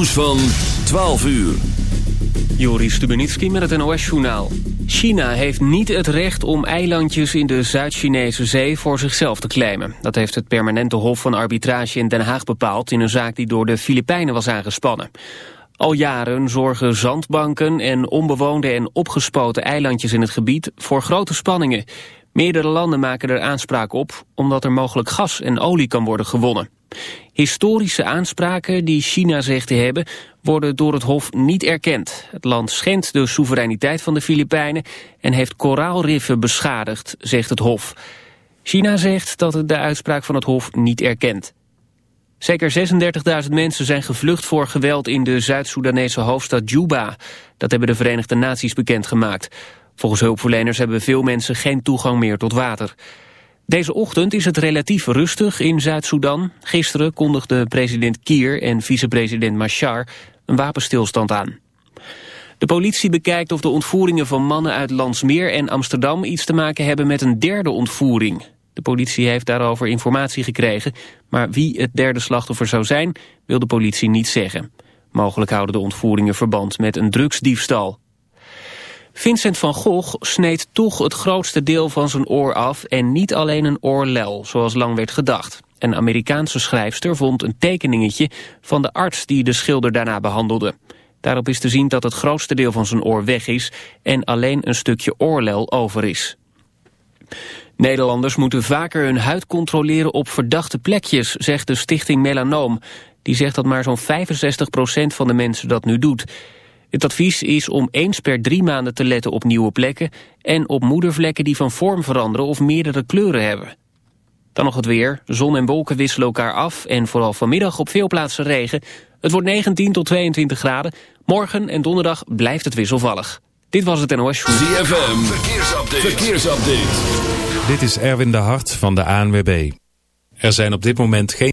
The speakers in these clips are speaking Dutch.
nieuws van 12 uur. Joris Stubenitski met het NOS-journaal. China heeft niet het recht om eilandjes in de Zuid-Chinese zee voor zichzelf te claimen. Dat heeft het permanente hof van arbitrage in Den Haag bepaald... in een zaak die door de Filipijnen was aangespannen. Al jaren zorgen zandbanken en onbewoonde en opgespoten eilandjes in het gebied... voor grote spanningen. Meerdere landen maken er aanspraak op... omdat er mogelijk gas en olie kan worden gewonnen. Historische aanspraken die China zegt te hebben... worden door het Hof niet erkend. Het land schendt de soevereiniteit van de Filipijnen... en heeft koraalriffen beschadigd, zegt het Hof. China zegt dat het de uitspraak van het Hof niet erkent. Zeker 36.000 mensen zijn gevlucht voor geweld in de Zuid-Soedanese hoofdstad Juba. Dat hebben de Verenigde Naties bekendgemaakt. Volgens hulpverleners hebben veel mensen geen toegang meer tot water. Deze ochtend is het relatief rustig in Zuid-Soedan. Gisteren kondigden president Kier en vicepresident Machar een wapenstilstand aan. De politie bekijkt of de ontvoeringen van mannen uit Landsmeer en Amsterdam iets te maken hebben met een derde ontvoering. De politie heeft daarover informatie gekregen, maar wie het derde slachtoffer zou zijn, wil de politie niet zeggen. Mogelijk houden de ontvoeringen verband met een drugsdiefstal. Vincent van Gogh sneed toch het grootste deel van zijn oor af en niet alleen een oorlel, zoals lang werd gedacht. Een Amerikaanse schrijfster vond een tekeningetje van de arts die de schilder daarna behandelde. Daarop is te zien dat het grootste deel van zijn oor weg is en alleen een stukje oorlel over is. Nederlanders moeten vaker hun huid controleren op verdachte plekjes, zegt de stichting Melanoom. Die zegt dat maar zo'n 65% van de mensen dat nu doet. Het advies is om eens per drie maanden te letten op nieuwe plekken... en op moedervlekken die van vorm veranderen of meerdere kleuren hebben. Dan nog het weer. Zon en wolken wisselen elkaar af... en vooral vanmiddag op veel plaatsen regen. Het wordt 19 tot 22 graden. Morgen en donderdag blijft het wisselvallig. Dit was het NOS Show. ZFM, verkeersupdate. verkeersupdate. Dit is Erwin de Hart van de ANWB. Er zijn op dit moment geen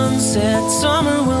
sunset, summer will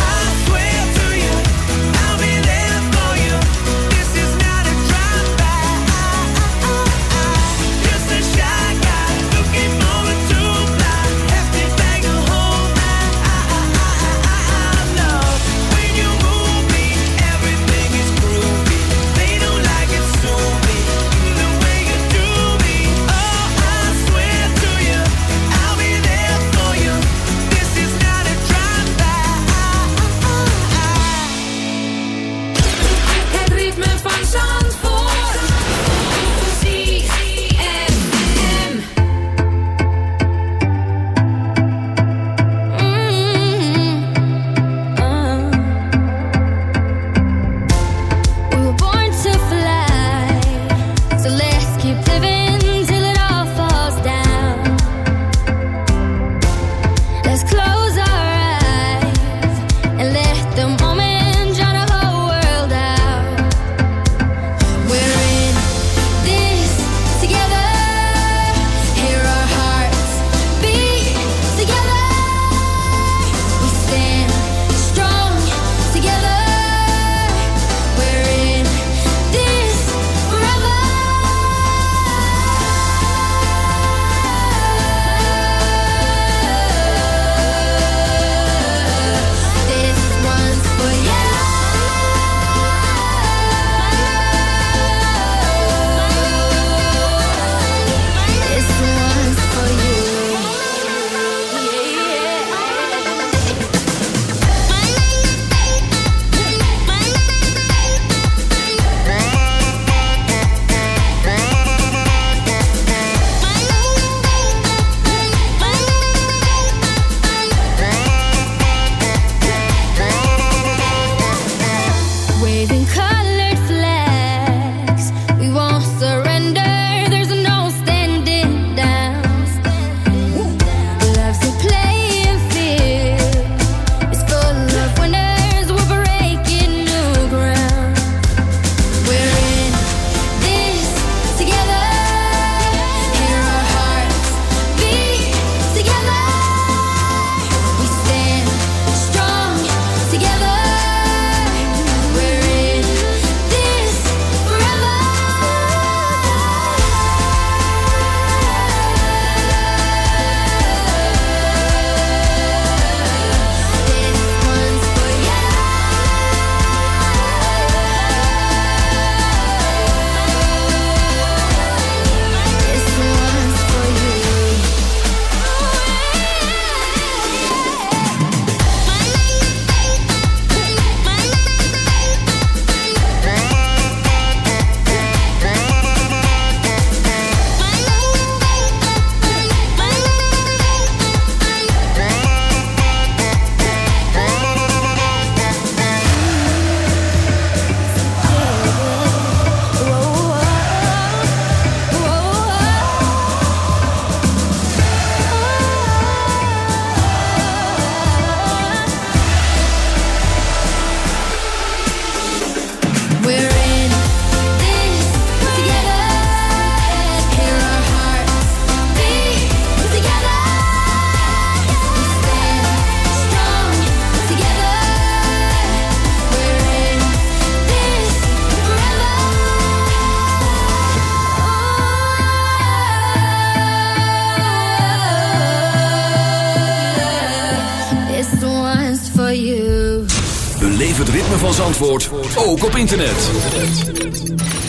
ook op internet.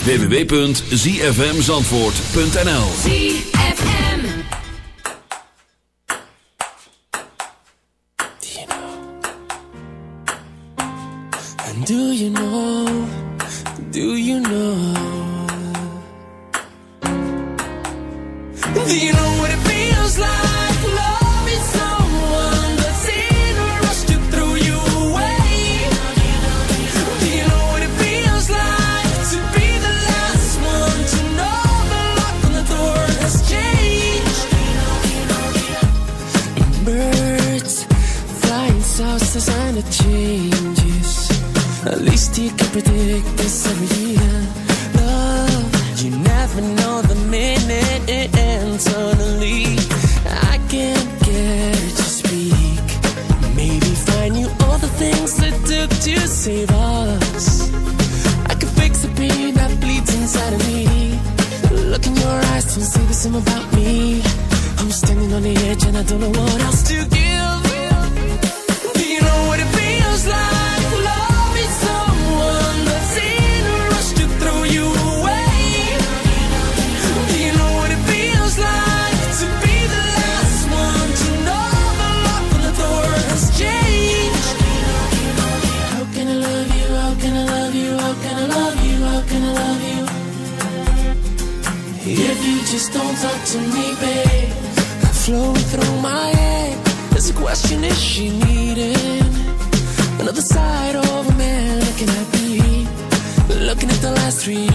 www.zfmzandvoort.nl do you know? Do you know?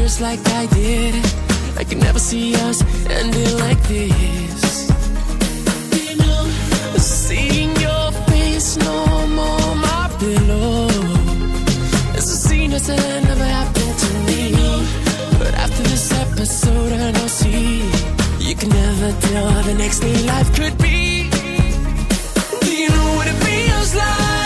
just like I did. I can never see us ending like this. You know, seeing your face no more my pillow. It's a scene that's never happened to me. But after this episode, I know see you can never tell how the next day life could be. Do you know what it feels like?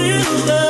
to the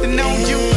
nothing on you.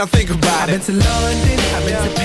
Now think about it. I've been to London, I've been yeah. to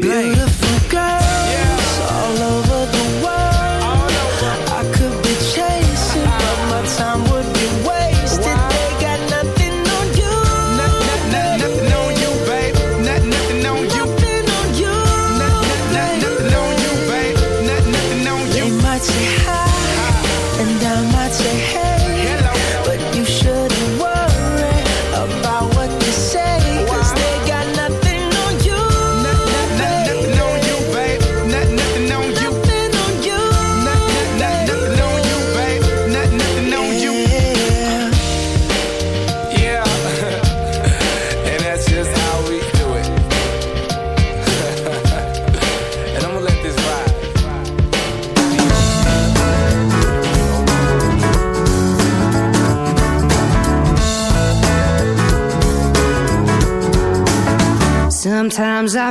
blank. Sometimes I